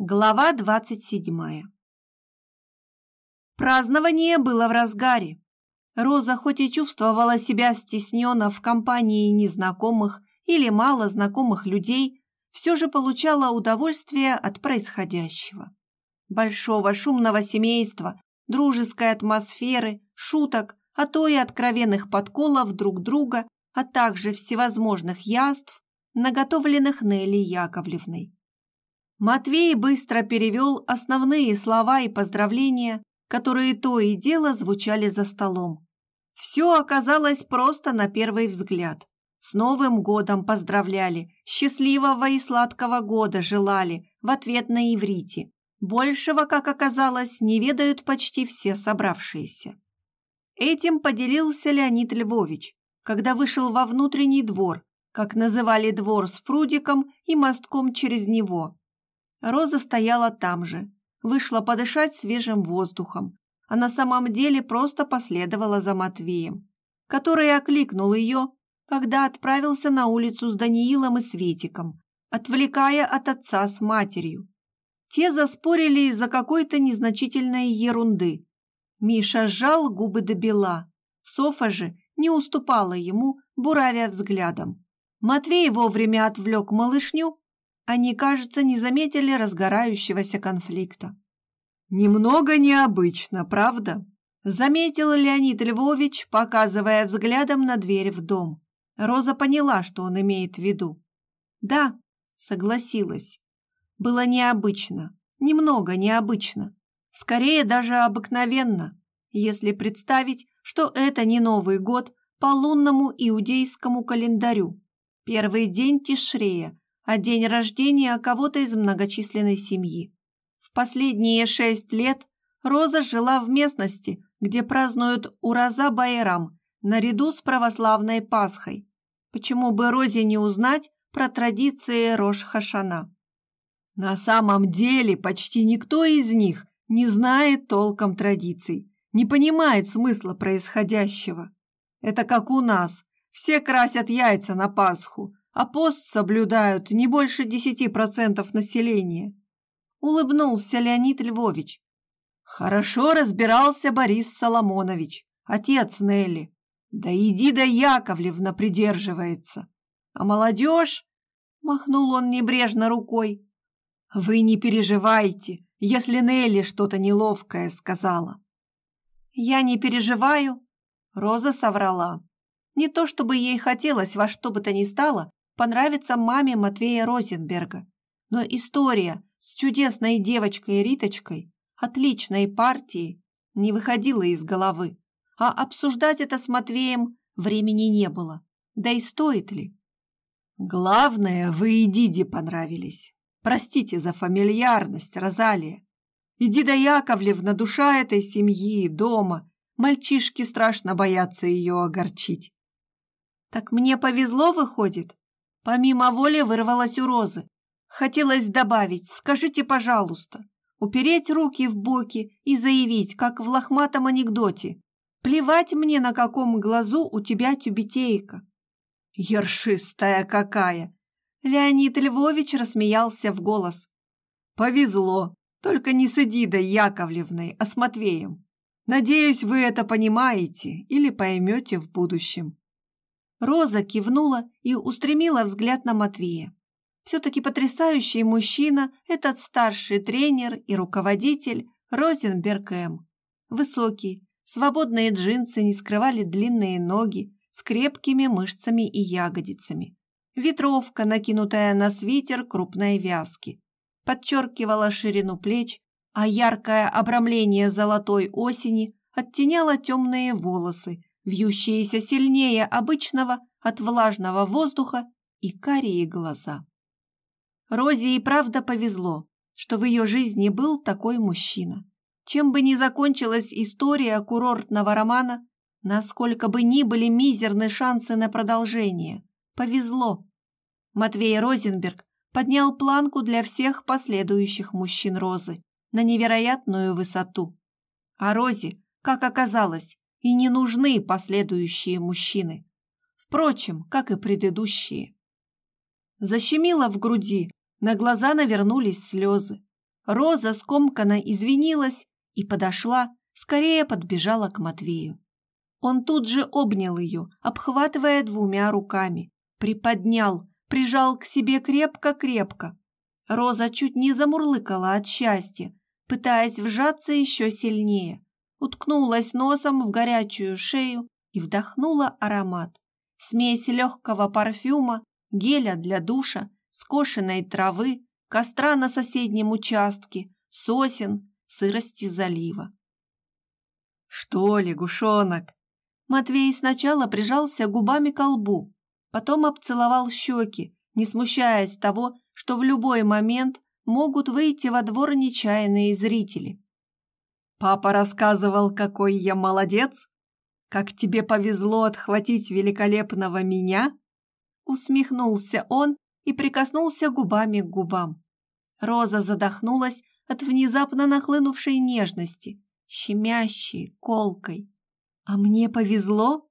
Глава двадцать седьмая Празднование было в разгаре. Роза хоть и чувствовала себя стесненно в компании незнакомых или мало знакомых людей, все же получала удовольствие от происходящего. Большого шумного семейства, дружеской атмосферы, шуток, а то и откровенных подколов друг друга, а также всевозможных яств, наготовленных Нелли Яковлевной. Матвей быстро перевел основные слова и поздравления, которые то и дело звучали за столом. Все оказалось просто на первый взгляд. С Новым годом поздравляли, счастливого и сладкого года желали в ответ на иврите. Большего, как оказалось, не ведают почти все собравшиеся. Этим поделился Леонид Львович, когда вышел во внутренний двор, как называли двор с прудиком и мостком через него, Роза стояла там же, вышла подышать свежим воздухом, а на самом деле просто последовала за Матвеем, который окликнул ее, когда отправился на улицу с Даниилом и Светиком, отвлекая от отца с матерью. Те заспорили из-за какой-то незначительной ерунды. Миша сжал губы до бела. Софа же не уступала ему, буравя взглядом. Матвей вовремя отвлек малышню они, кажется, не заметили разгорающегося конфликта. «Немного необычно, правда?» Заметил Леонид Львович, показывая взглядом на дверь в дом. Роза поняла, что он имеет в виду. «Да», согласилась. Было необычно, немного необычно. Скорее даже обыкновенно, если представить, что это не Новый год по лунному иудейскому календарю. Первый день Тишрея, а день рождения кого-то из многочисленной семьи. В последние шесть лет Роза жила в местности, где празднуют Ураза Байрам наряду с православной Пасхой. Почему бы Розе не узнать про традиции Рош-Хашана? На самом деле почти никто из них не знает толком традиций, не понимает смысла происходящего. Это как у нас. Все красят яйца на Пасху, а пост соблюдают не больше 10% населения. Улыбнулся Леонид Львович. Хорошо разбирался Борис Соломонович, отец Нелли. Да иди да Яковлевна придерживается. А молодежь? Махнул он небрежно рукой. Вы не переживайте, если Нелли что-то неловкое сказала. Я не переживаю, Роза соврала. Не то чтобы ей хотелось во что бы то ни стало понравится маме Матвея Розенберга. Но история с чудесной девочкой Риточкой, отличной партией, не выходила из головы. А обсуждать это с Матвеем времени не было. Да и стоит ли? Главное, вы и Диде понравились. Простите за фамильярность, Розалия. И Дида Яковлевна душа этой семьи, дома. Мальчишки страшно боятся ее огорчить. Так мне повезло, выходит? Помимо воли вырвалась у Розы. Хотелось добавить «скажите, пожалуйста», упереть руки в боки и заявить, как в лохматом анекдоте. «Плевать мне, на каком глазу у тебя тюбетейка». «Ершистая какая!» Леонид Львович рассмеялся в голос. «Повезло, только не с Эдидой Яковлевной, а с Матвеем. Надеюсь, вы это понимаете или поймете в будущем». Роза кивнула и устремила взгляд на Матвея. Все-таки потрясающий мужчина этот старший тренер и руководитель Розенберг М. Высокий, свободные джинсы не скрывали длинные ноги с крепкими мышцами и ягодицами. Ветровка, накинутая на свитер крупной вязки, подчеркивала ширину плеч, а яркое обрамление золотой осени оттеняло темные волосы, вьющиеся сильнее обычного от влажного воздуха и карие глаза. Розе и правда повезло, что в ее жизни был такой мужчина. Чем бы ни закончилась история курортного романа, насколько бы ни были мизерны шансы на продолжение, повезло. Матвей Розенберг поднял планку для всех последующих мужчин Розы на невероятную высоту. А Розе, как оказалось, и не нужны последующие мужчины. Впрочем, как и предыдущие. Защемило в груди, на глаза навернулись слезы. Роза скомканно извинилась и подошла, скорее подбежала к Матвею. Он тут же обнял ее, обхватывая двумя руками, приподнял, прижал к себе крепко-крепко. Роза чуть не замурлыкала от счастья, пытаясь вжаться еще сильнее, уткнулась носом в горячую шею и вдохнула аромат. Смесь легкого парфюма, геля для душа, скошенной травы, костра на соседнем участке, сосен, сырости залива. «Что, лягушонок?» Матвей сначала прижался губами к лбу, потом обцеловал щеки, не смущаясь того, что в любой момент могут выйти во двор нечаянные зрители. «Папа рассказывал, какой я молодец? Как тебе повезло отхватить великолепного меня?» Усмехнулся он и прикоснулся губами к губам. Роза задохнулась от внезапно нахлынувшей нежности, щемящей, колкой. «А мне повезло?»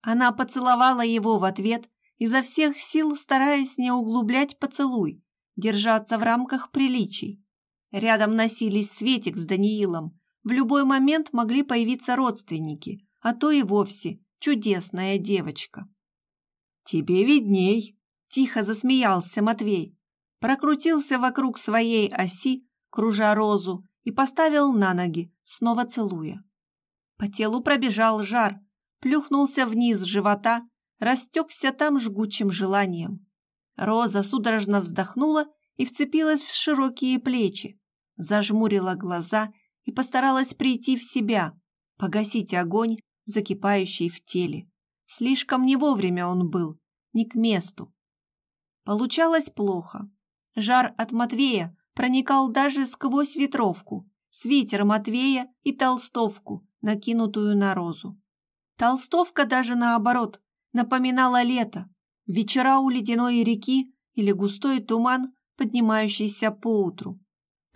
Она поцеловала его в ответ, изо всех сил стараясь не углублять поцелуй, держаться в рамках приличий. Рядом носились Светик с Даниилом. В любой момент могли появиться родственники, а то и вовсе чудесная девочка. «Тебе видней», – тихо засмеялся Матвей. Прокрутился вокруг своей оси, кружа розу, и поставил на ноги, снова целуя. По телу пробежал жар, плюхнулся вниз живота, растекся там жгучим желанием. Роза судорожно вздохнула и вцепилась в широкие плечи, зажмурила глаза и постаралась прийти в себя, погасить огонь, закипающий в теле. Слишком не вовремя он был, не к месту. Получалось плохо. Жар от Матвея проникал даже сквозь ветровку, свитер Матвея и толстовку, накинутую на розу. Толстовка даже наоборот напоминала лето, вечера у ледяной реки или густой туман, поднимающийся по утру.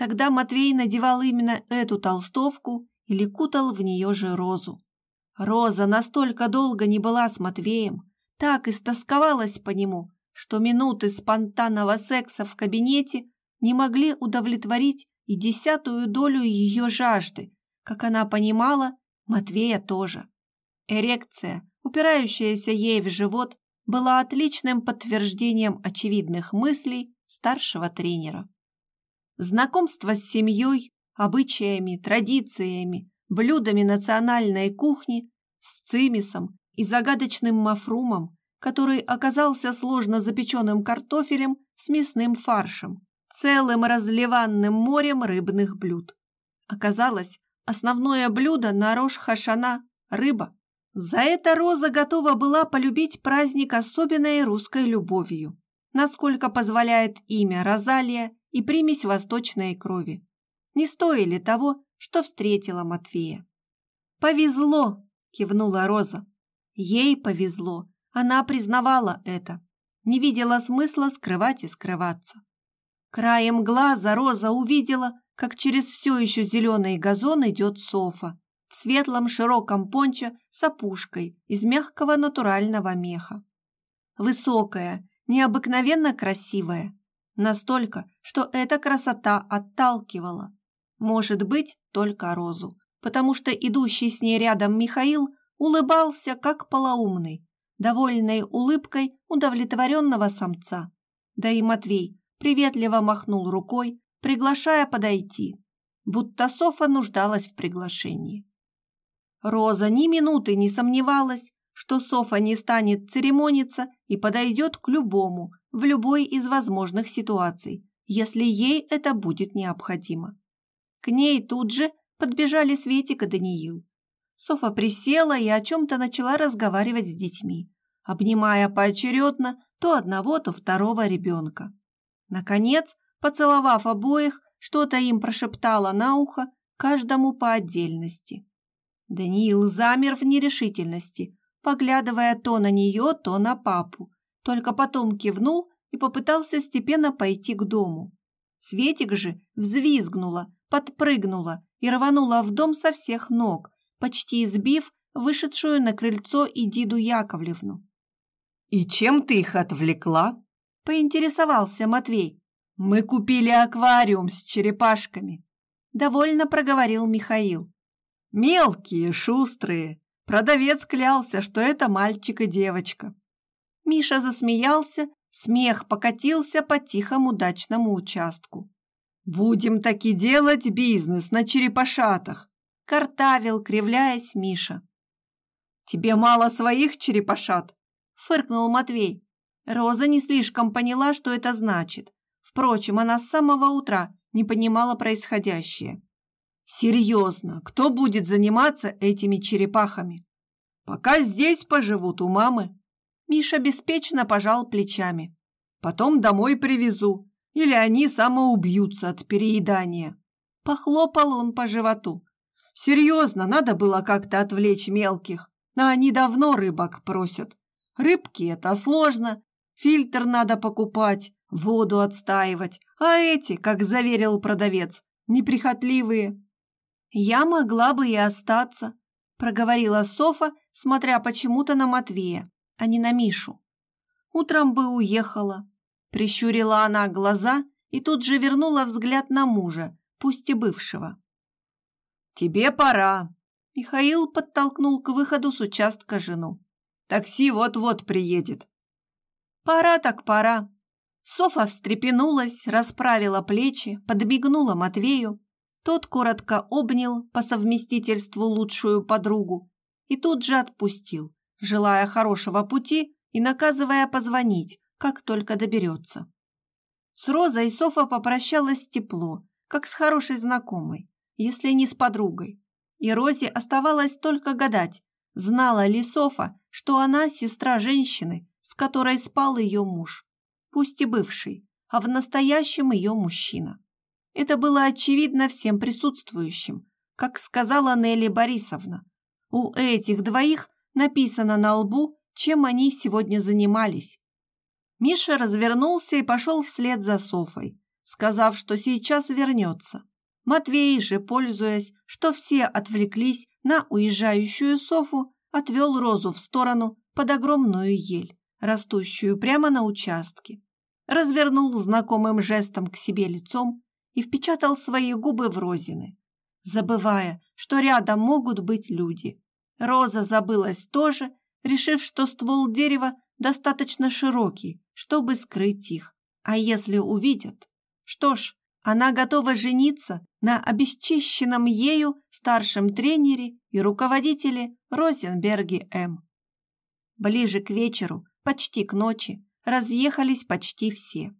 Тогда Матвей надевал именно эту толстовку или кутал в нее же розу. Роза настолько долго не была с Матвеем, так истосковалась по нему, что минуты спонтанного секса в кабинете не могли удовлетворить и десятую долю ее жажды, как она понимала, Матвея тоже. Эрекция, упирающаяся ей в живот, была отличным подтверждением очевидных мыслей старшего тренера. Знакомство с семьей, обычаями, традициями, блюдами национальной кухни, с цимисом и загадочным мафрумом, который оказался сложно запеченным картофелем с мясным фаршем, целым разливанным морем рыбных блюд. Оказалось, Основное блюдо на Рош-Хашана – рыба. За это Роза готова была полюбить праздник особенной русской любовью, насколько позволяет имя Розалия и примесь восточной крови. Не стоили того, что встретила Матвея. «Повезло!» – кивнула Роза. Ей повезло, она признавала это, не видела смысла скрывать и скрываться. Краем глаза Роза увидела, как через все еще зеленый газон идет Софа в светлом широком пончо с опушкой из мягкого натурального меха. Высокая, необыкновенно красивая. Настолько, что эта красота отталкивала. Может быть, только Розу, потому что идущий с ней рядом Михаил улыбался, как полоумный, довольной улыбкой удовлетворенного самца. Да и Матвей приветливо махнул рукой, приглашая подойти, будто Софа нуждалась в приглашении. Роза ни минуты не сомневалась, что Софа не станет церемониться и подойдет к любому, в любой из возможных ситуаций, если ей это будет необходимо. К ней тут же подбежали Светик и Даниил. Софа присела и о чем-то начала разговаривать с детьми, обнимая поочередно то одного, то второго ребенка. Наконец, Поцеловав обоих, что-то им прошептала на ухо, каждому по отдельности. Даниил замер в нерешительности, поглядывая то на нее, то на папу. Только потом кивнул и попытался степенно пойти к дому. Светик же взвизгнула, подпрыгнула и рванула в дом со всех ног, почти избив вышедшую на крыльцо Идиду Яковлевну. «И чем ты их отвлекла?» – поинтересовался Матвей, Мы купили аквариум с черепашками, довольно проговорил Михаил. Мелкие, шустрые. Продавец клялся, что это мальчик и девочка. Миша засмеялся, смех покатился по тихому дачному участку. «Будем таки делать бизнес на черепашатах!» — картавил, кривляясь Миша. «Тебе мало своих черепашат?» — фыркнул Матвей. Роза не слишком поняла, что это значит. Впрочем, она с самого утра не понимала происходящее. «Серьезно, кто будет заниматься этими черепахами? Пока здесь поживут у мамы». Миша беспечно пожал плечами. «Потом домой привезу, или они самоубьются от переедания». Похлопал он по животу. «Серьезно, надо было как-то отвлечь мелких, а они давно рыбок просят. Рыбки – это сложно, фильтр надо покупать, воду отстаивать, а эти, как заверил продавец, неприхотливые. «Я могла бы и остаться», – проговорила Софа, смотря почему-то на Матвея, а не на Мишу. «Утром бы уехала». Прищурила она глаза и тут же вернула взгляд на мужа, пусть и бывшего. «Тебе пора», – Михаил подтолкнул к выходу с участка жену. «Такси вот-вот приедет». «Пора так пора», Софа встрепенулась, расправила плечи, подбегнула Матвею. Тот коротко обнял по совместительству лучшую подругу и тут же отпустил, желая хорошего пути и наказывая позвонить, как только доберется. С Розой Софа попрощалась тепло, как с хорошей знакомой, если не с подругой. И Розе оставалось только гадать, знала ли Софа, что она сестра женщины, с которой спал ее муж пусть и бывший, а в настоящем ее мужчина. Это было очевидно всем присутствующим, как сказала Нелли Борисовна. У этих двоих написано на лбу, чем они сегодня занимались. Миша развернулся и пошел вслед за Софой, сказав, что сейчас вернется. Матвей же, пользуясь, что все отвлеклись на уезжающую Софу, отвел Розу в сторону под огромную ель растущую прямо на участке, развернул знакомым жестом к себе лицом и впечатал свои губы в Розины, забывая, что рядом могут быть люди. Роза забылась тоже, решив, что ствол дерева достаточно широкий, чтобы скрыть их. А если увидят? Что ж, она готова жениться на обесчищенном ею старшем тренере и руководителе Розенберге М. Ближе к вечеру почти к ночи, разъехались почти все.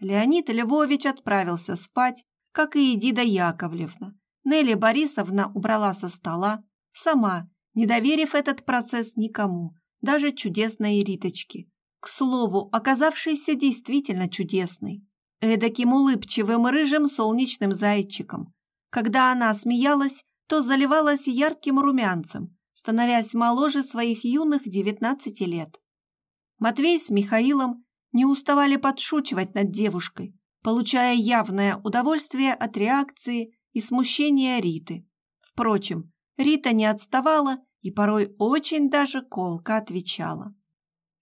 Леонид Львович отправился спать, как и Эдида Яковлевна. Нелли Борисовна убрала со стола, сама, не доверив этот процесс никому, даже чудесной Риточке. К слову, оказавшейся действительно чудесной. Эдаким улыбчивым рыжим солнечным зайчиком. Когда она смеялась, то заливалась ярким румянцем, становясь моложе своих юных девятнадцати лет. Матвей с Михаилом не уставали подшучивать над девушкой, получая явное удовольствие от реакции и смущения Риты. Впрочем, Рита не отставала и порой очень даже колко отвечала.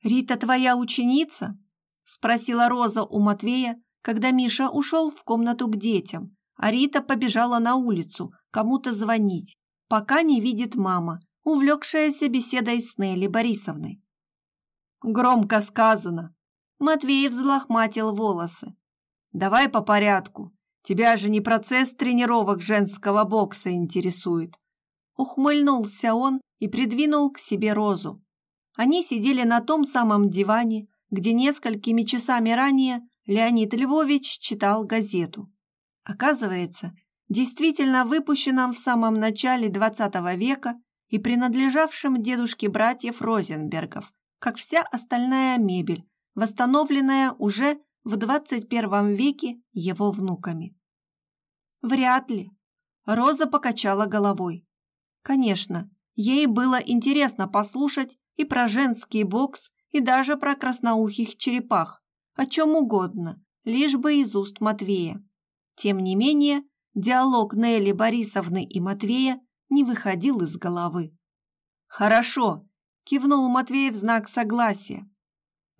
«Рита твоя ученица?» – спросила Роза у Матвея, когда Миша ушел в комнату к детям, а Рита побежала на улицу кому-то звонить, пока не видит мама, увлекшаяся беседой с Нелли Борисовной. Громко сказано. Матвей взлохматил волосы. Давай по порядку. Тебя же не процесс тренировок женского бокса интересует. Ухмыльнулся он и придвинул к себе розу. Они сидели на том самом диване, где несколькими часами ранее Леонид Львович читал газету. Оказывается, действительно выпущенном в самом начале XX века и принадлежавшем дедушке братьев Розенбергов, как вся остальная мебель, восстановленная уже в 21 веке его внуками. Вряд ли. Роза покачала головой. Конечно, ей было интересно послушать и про женский бокс, и даже про красноухих черепах, о чем угодно, лишь бы из уст Матвея. Тем не менее, диалог Нелли Борисовны и Матвея не выходил из головы. «Хорошо, Кивнул Матвей в знак согласия.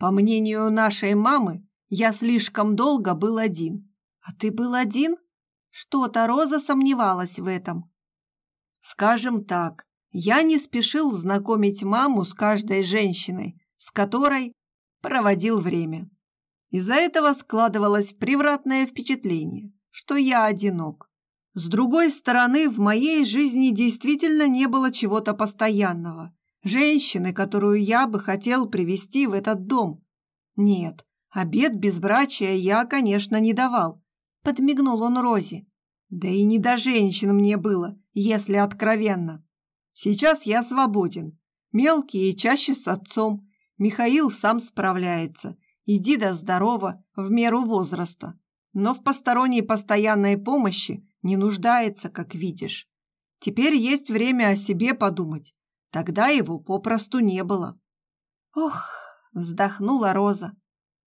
По мнению нашей мамы, Я слишком долго был один. А ты был один? Что-то Роза сомневалась в этом. Скажем так, я не спешил знакомить маму с каждой женщиной, с которой проводил время. Из-за этого складывалось превратное впечатление, что я одинок. С другой стороны, в моей жизни действительно не было чего-то постоянного. Женщины, которую я бы хотел привести в этот дом. Нет, обед безбрачия я, конечно, не давал. Подмигнул он Розе. Да и не до женщин мне было, если откровенно. Сейчас я свободен. Мелкие чаще с отцом. Михаил сам справляется. Иди да здорово, в меру возраста. Но в посторонней постоянной помощи не нуждается, как видишь. Теперь есть время о себе подумать. Тогда его попросту не было. Ох, вздохнула Роза.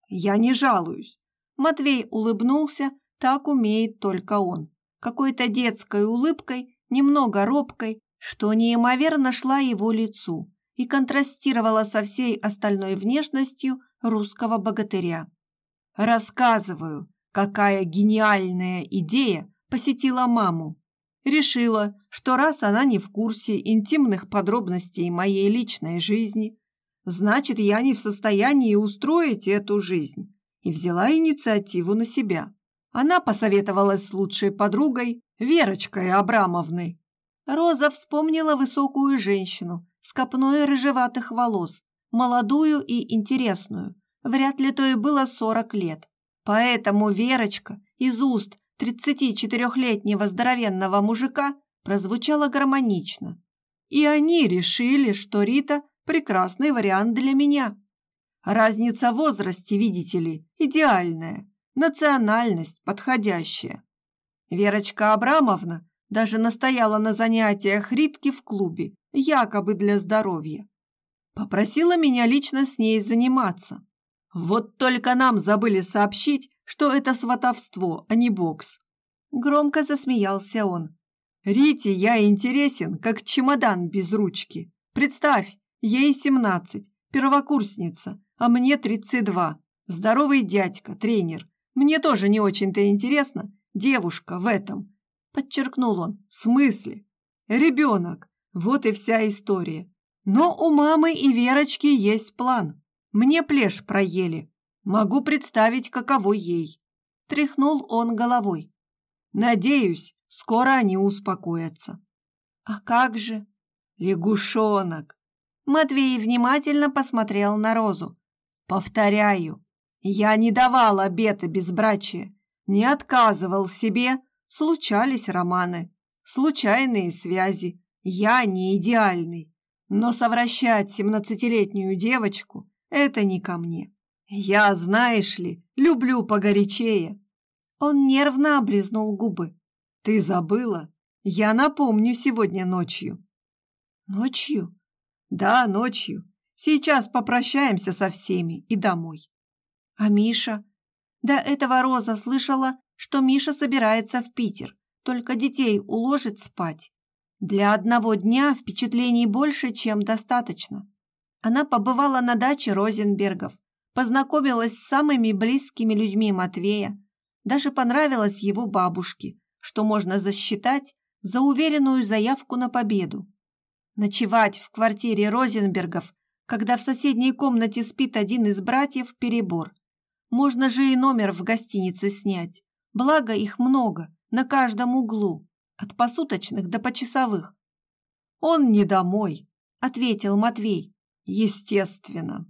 Я не жалуюсь. Матвей улыбнулся, так умеет только он. Какой-то детской улыбкой, немного робкой, что неимоверно шла его лицу и контрастировала со всей остальной внешностью русского богатыря. Рассказываю, какая гениальная идея посетила маму. Решила, что раз она не в курсе интимных подробностей моей личной жизни, значит, я не в состоянии устроить эту жизнь, и взяла инициативу на себя. Она посоветовалась с лучшей подругой Верочкой Абрамовной. Роза вспомнила высокую женщину с копной рыжеватых волос, молодую и интересную. Вряд ли то и было сорок лет. Поэтому Верочка из уст 34-летнего здоровенного мужика прозвучало гармонично. И они решили, что Рита – прекрасный вариант для меня. Разница в возрасте, видите ли, идеальная, национальность подходящая. Верочка Абрамовна даже настояла на занятиях Ритки в клубе, якобы для здоровья. Попросила меня лично с ней заниматься. Вот только нам забыли сообщить, что это сватовство, а не бокс. Громко засмеялся он. Рите я интересен, как чемодан без ручки. Представь, ей семнадцать, первокурсница, а мне тридцать два. Здоровый дядька, тренер. Мне тоже не очень-то интересно, девушка в этом. Подчеркнул он. В смысле? Ребенок. Вот и вся история. Но у мамы и Верочки есть план. Мне плешь проели. Могу представить, каково ей. Тряхнул он головой. Надеюсь, скоро они успокоятся. А как же? Лягушонок. Матвей внимательно посмотрел на Розу. Повторяю, я не давал обета безбрачия, не отказывал себе, случались романы, случайные связи. Я не идеальный, но совращать семнадцатилетнюю девочку это не ко мне. Я, знаешь ли, люблю погорячее. Он нервно облизнул губы. Ты забыла? Я напомню сегодня ночью. Ночью? Да, ночью. Сейчас попрощаемся со всеми и домой. А Миша? До этого Роза слышала, что Миша собирается в Питер, только детей уложит спать. Для одного дня впечатлений больше, чем достаточно. Она побывала на даче Розенбергов, познакомилась с самыми близкими людьми Матвея, даже понравилась его бабушке, что можно засчитать за уверенную заявку на победу. Ночевать в квартире Розенбергов, когда в соседней комнате спит один из братьев, перебор. Можно же и номер в гостинице снять, благо их много, на каждом углу, от посуточных до почасовых. «Он не домой», — ответил Матвей. Естественно.